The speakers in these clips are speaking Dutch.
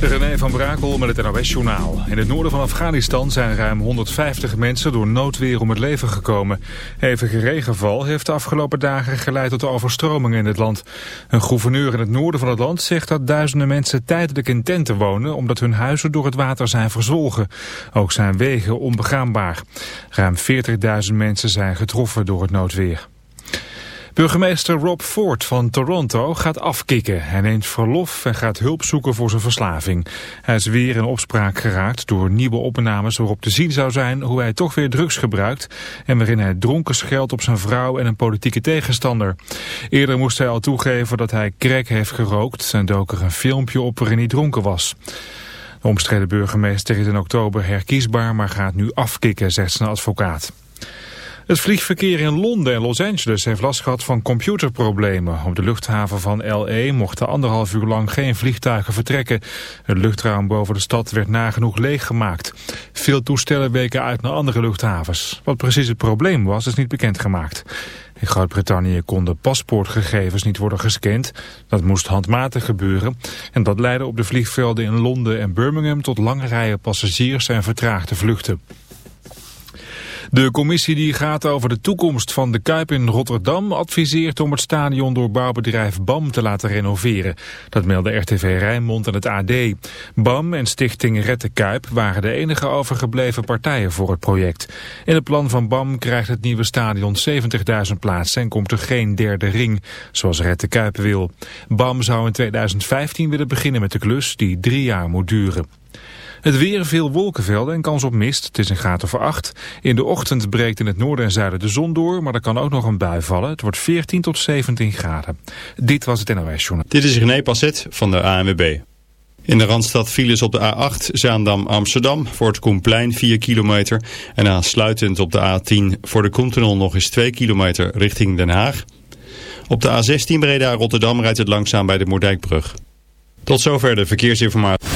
René van Brakel met het NOS-journaal. In het noorden van Afghanistan zijn ruim 150 mensen door noodweer om het leven gekomen. Hevige regenval heeft de afgelopen dagen geleid tot overstromingen in het land. Een gouverneur in het noorden van het land zegt dat duizenden mensen tijdelijk in tenten wonen... omdat hun huizen door het water zijn verzwolgen. Ook zijn wegen onbegaanbaar. Ruim 40.000 mensen zijn getroffen door het noodweer. Burgemeester Rob Ford van Toronto gaat afkicken. Hij neemt verlof en gaat hulp zoeken voor zijn verslaving. Hij is weer in opspraak geraakt door nieuwe opnames waarop te zien zou zijn hoe hij toch weer drugs gebruikt en waarin hij dronken scheldt op zijn vrouw en een politieke tegenstander. Eerder moest hij al toegeven dat hij crack heeft gerookt en dook er een filmpje op waarin hij dronken was. De omstreden burgemeester is in oktober herkiesbaar, maar gaat nu afkicken, zegt zijn advocaat. Het vliegverkeer in Londen en Los Angeles heeft last gehad van computerproblemen. Op de luchthaven van LA mochten anderhalf uur lang geen vliegtuigen vertrekken. Het luchtruim boven de stad werd nagenoeg leeggemaakt. Veel toestellen weken uit naar andere luchthavens. Wat precies het probleem was, is niet bekendgemaakt. In Groot-Brittannië konden paspoortgegevens niet worden gescand. Dat moest handmatig gebeuren. En dat leidde op de vliegvelden in Londen en Birmingham tot lange rijen passagiers en vertraagde vluchten. De commissie die gaat over de toekomst van de Kuip in Rotterdam adviseert om het stadion door bouwbedrijf BAM te laten renoveren. Dat meldde RTV Rijnmond en het AD. BAM en stichting Red de Kuip waren de enige overgebleven partijen voor het project. In het plan van BAM krijgt het nieuwe stadion 70.000 plaatsen en komt er geen derde ring, zoals Red de Kuip wil. BAM zou in 2015 willen beginnen met de klus die drie jaar moet duren. Het weer veel wolkenvelden en kans op mist. Het is een graad of 8. In de ochtend breekt in het noorden en zuiden de zon door, maar er kan ook nog een bui vallen. Het wordt 14 tot 17 graden. Dit was het NOS Journal. Dit is René Passet van de ANWB. In de Randstad files op de A8 Zaandam-Amsterdam voor het Koenplein 4 kilometer. En aansluitend op de A10 voor de Koentunnel nog eens 2 kilometer richting Den Haag. Op de A16 Breda-Rotterdam rijdt het langzaam bij de Moerdijkbrug. Tot zover de verkeersinformatie.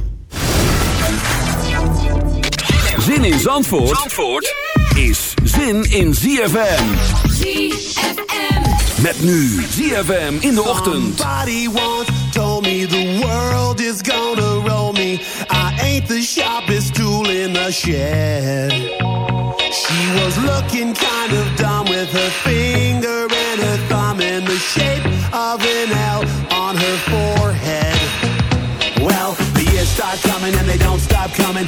Zin in Zandvoort, Zandvoort is zin in ZFM. ZFM. Met nu ZFM in de ochtend. Somebody once told me the world is gonna roll me. I ain't the sharpest tool in the shed. She was looking kind of dumb with her finger and her thumb in the shape of an L on her forehead. Well, the years start coming and they don't stop coming.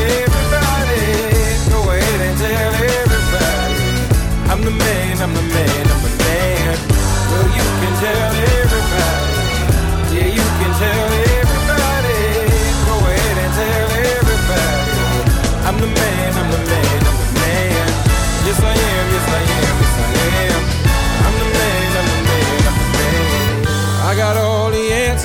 the man, I'm the man, I'm the man. Well, you can tell everybody. Yeah, you can tell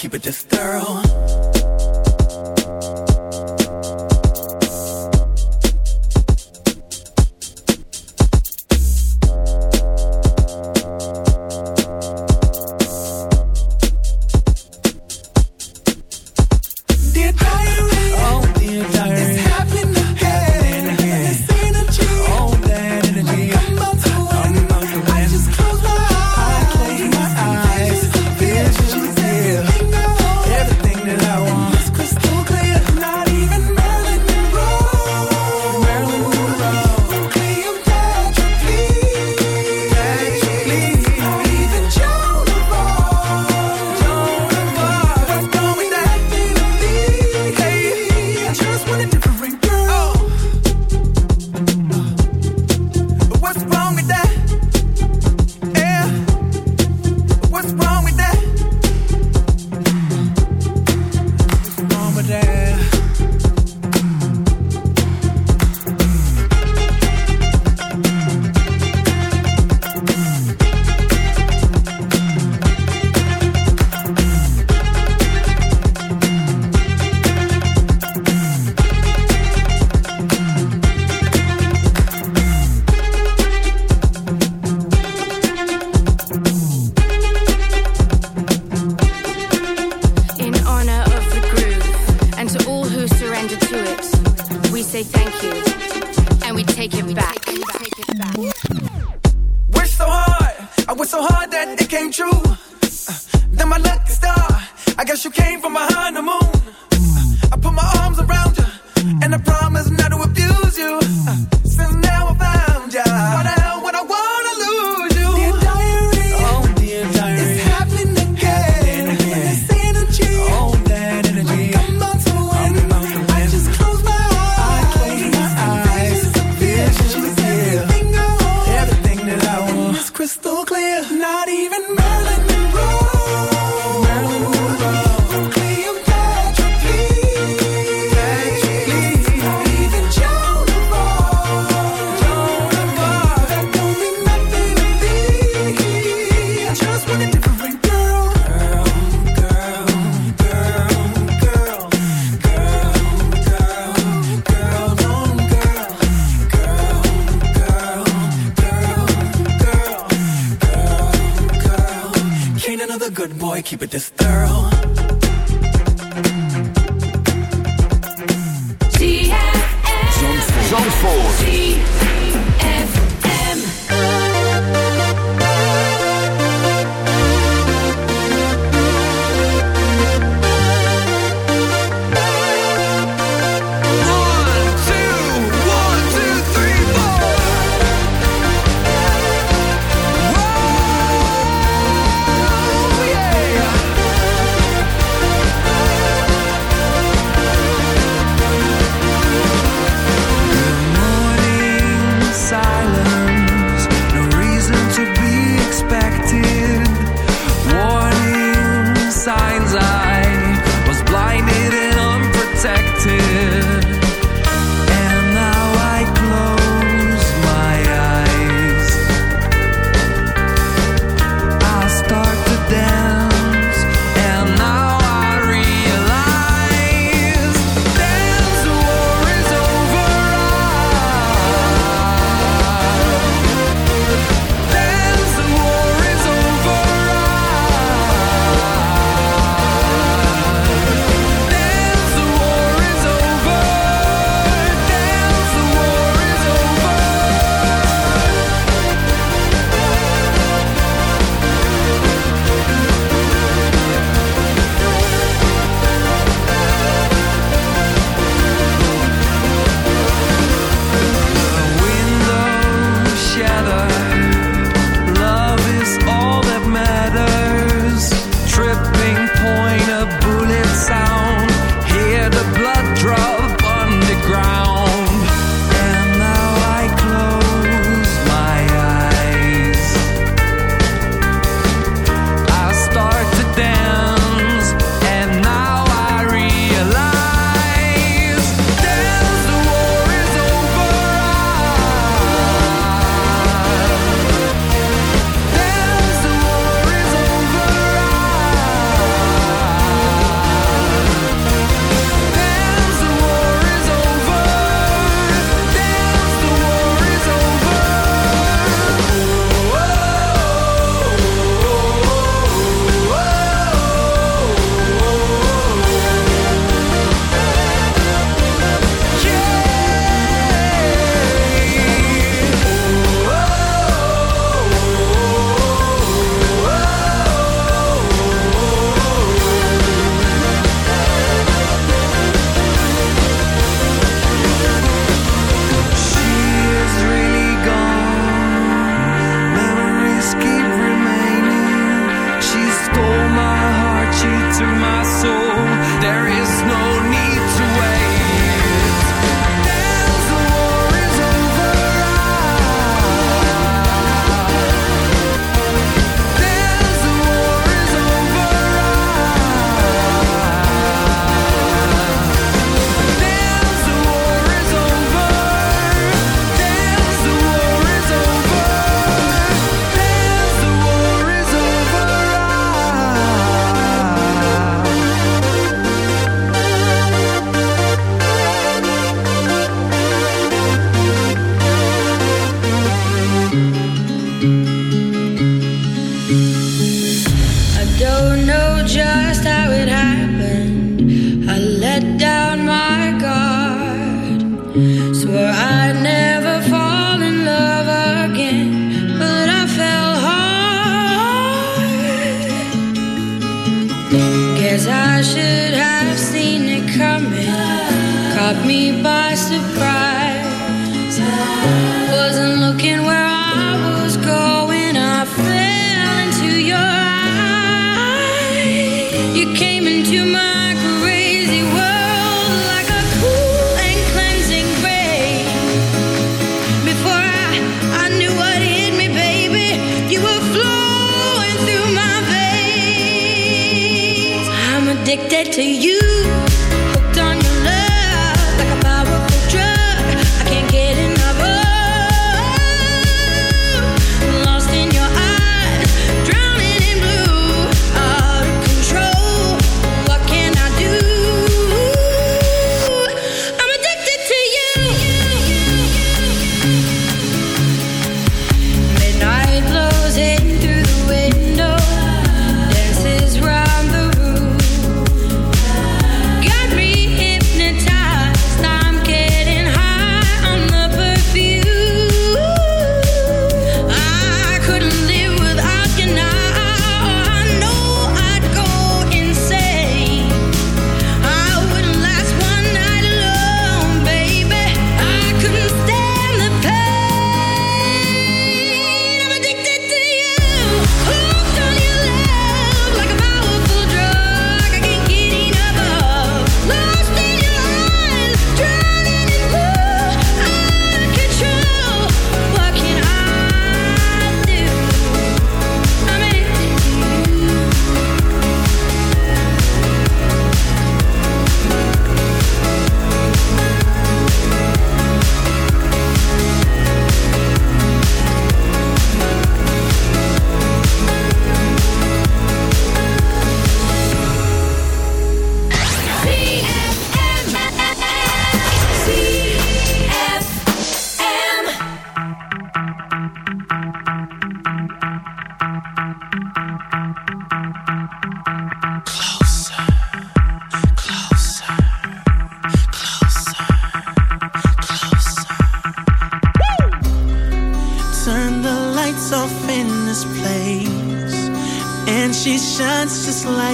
keep it just thorough. surrender to it. We say thank you, and we take it back. Wish so hard, I wish so hard that it came true. Uh, then my lucky star, I guess you came from behind the moon. Uh, I put my arms around you, and I promise not to abuse you. Uh, since to you.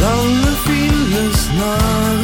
Lonely, feelings, night.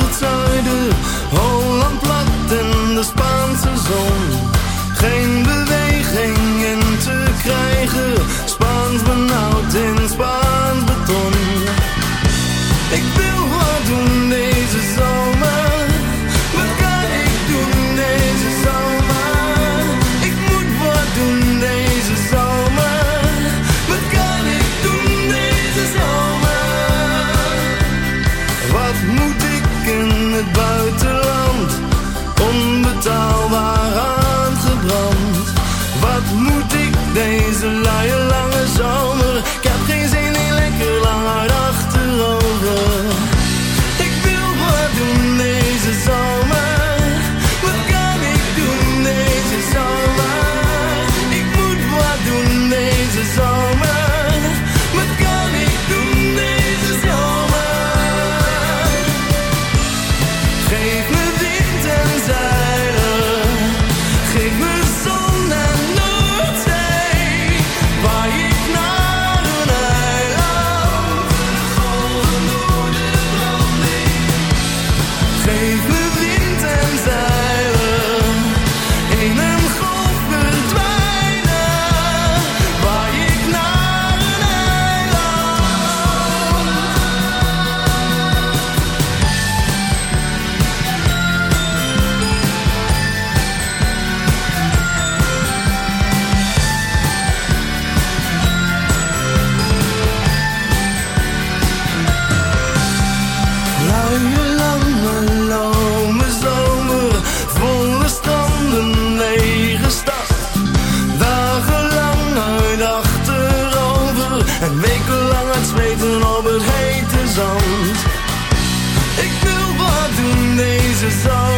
is all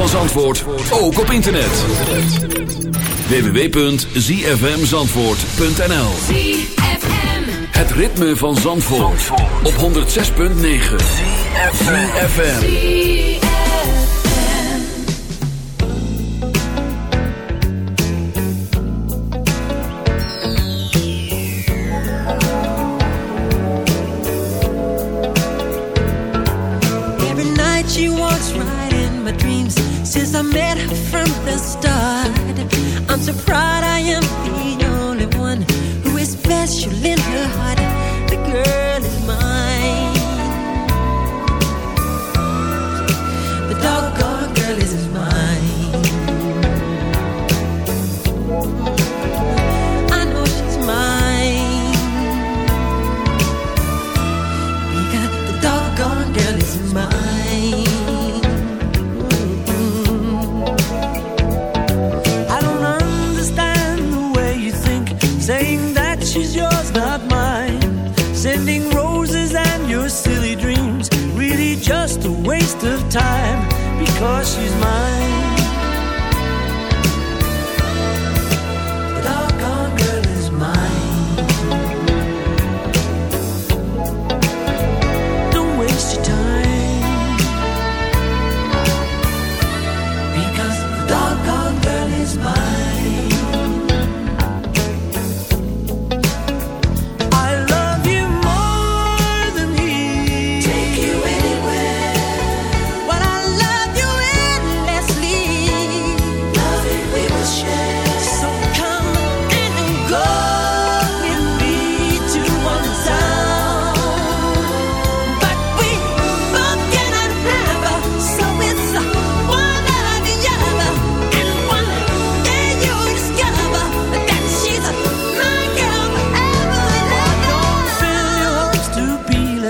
van Zandvoort ook op internet. www.zfmzandvoort.nl Het ritme van Zandvoort op 106.9 ZFM. met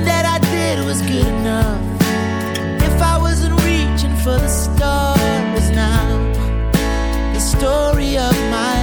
that I did was good enough. If I wasn't reaching for the stars now, the story of my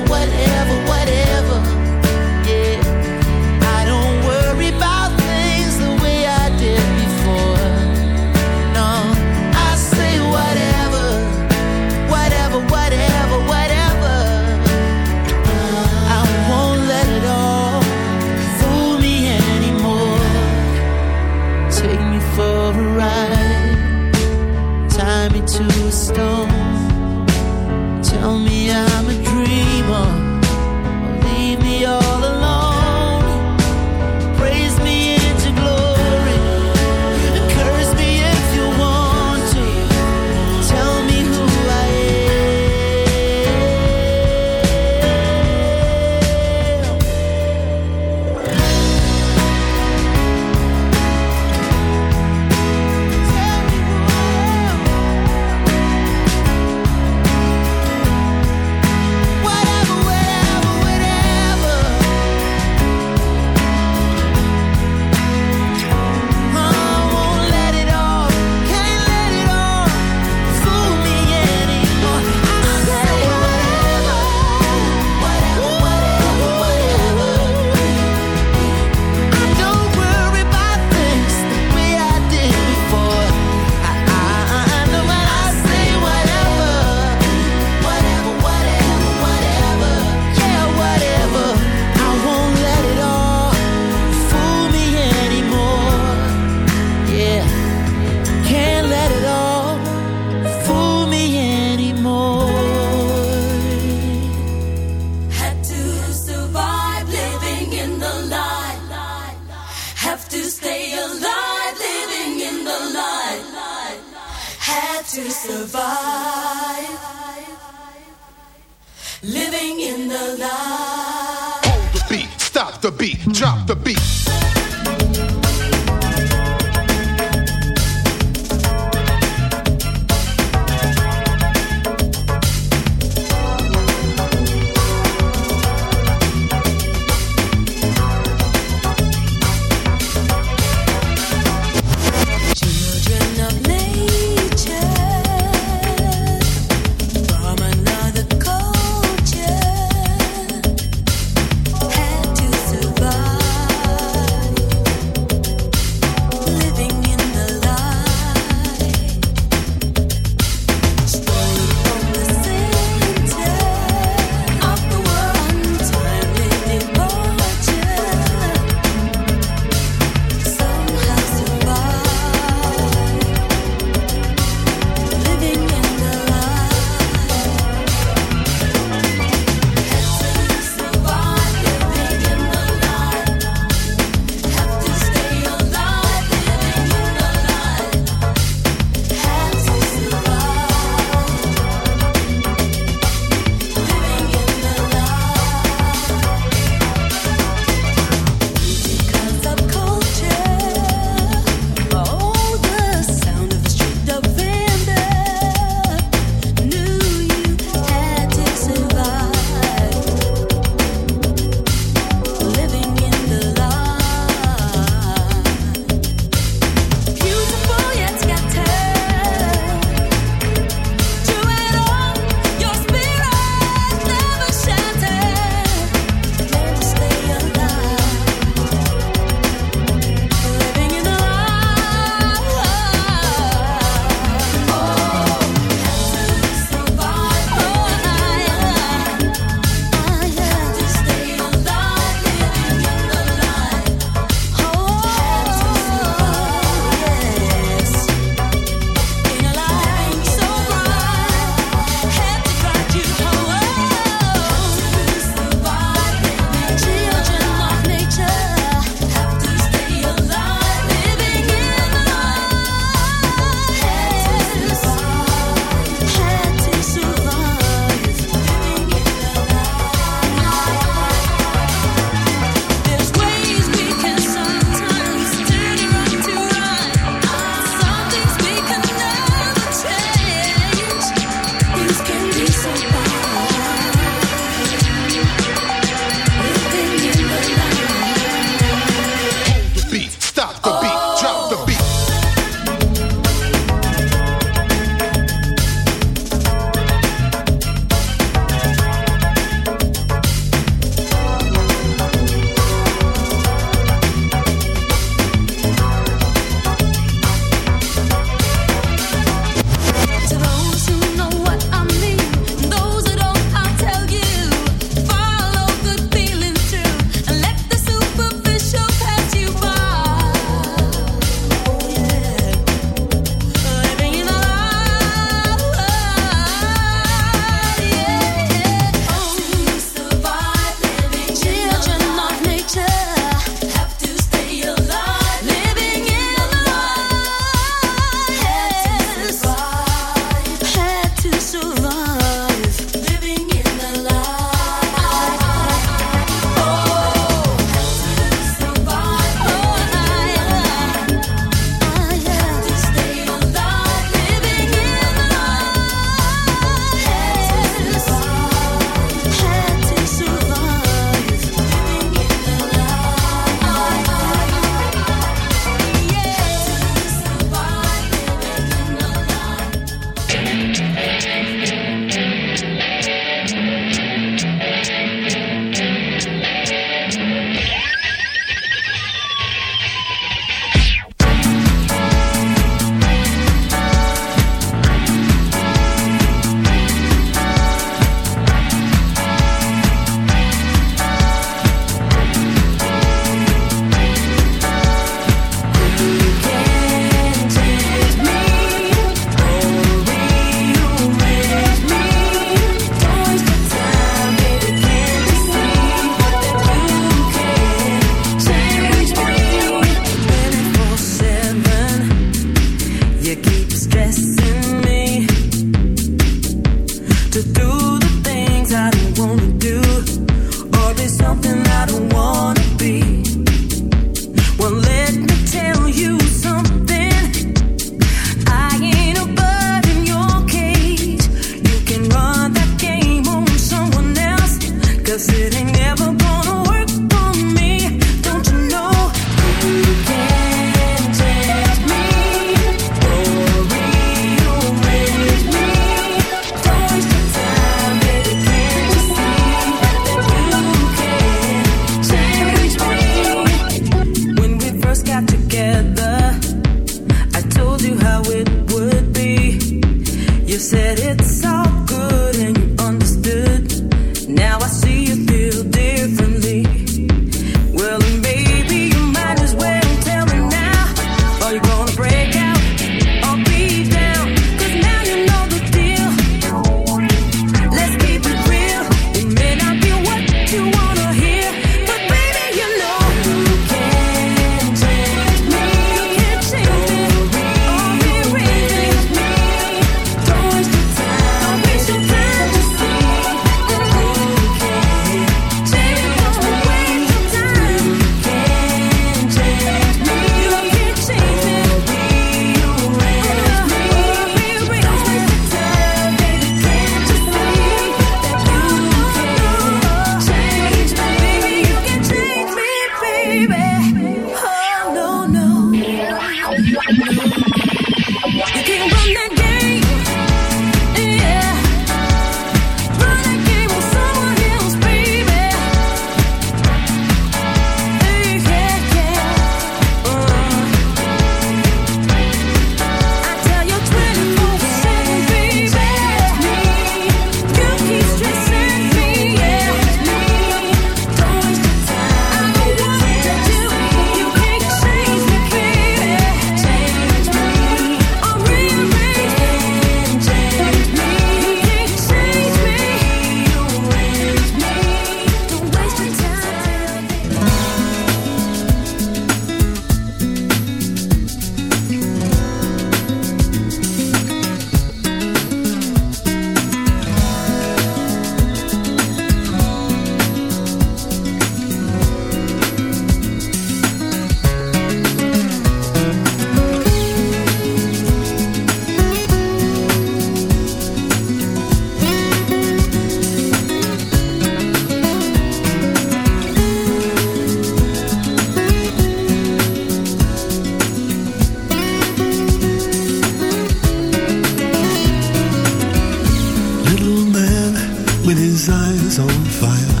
fire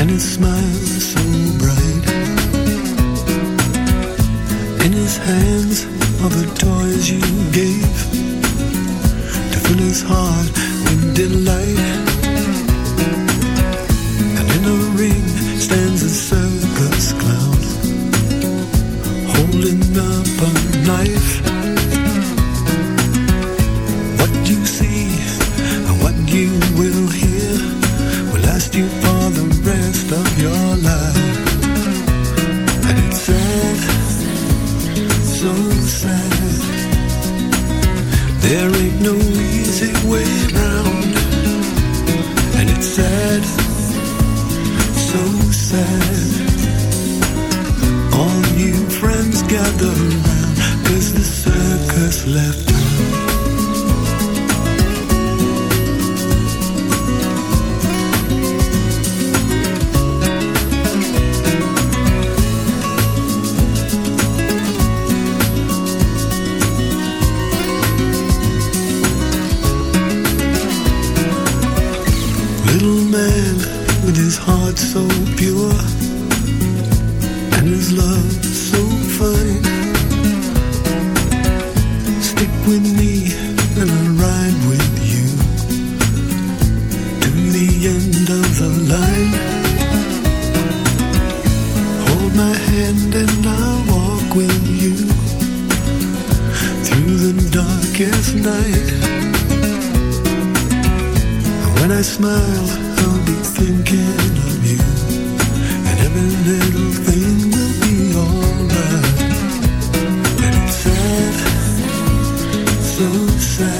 and his smile so bright. In his hands are the toys you solution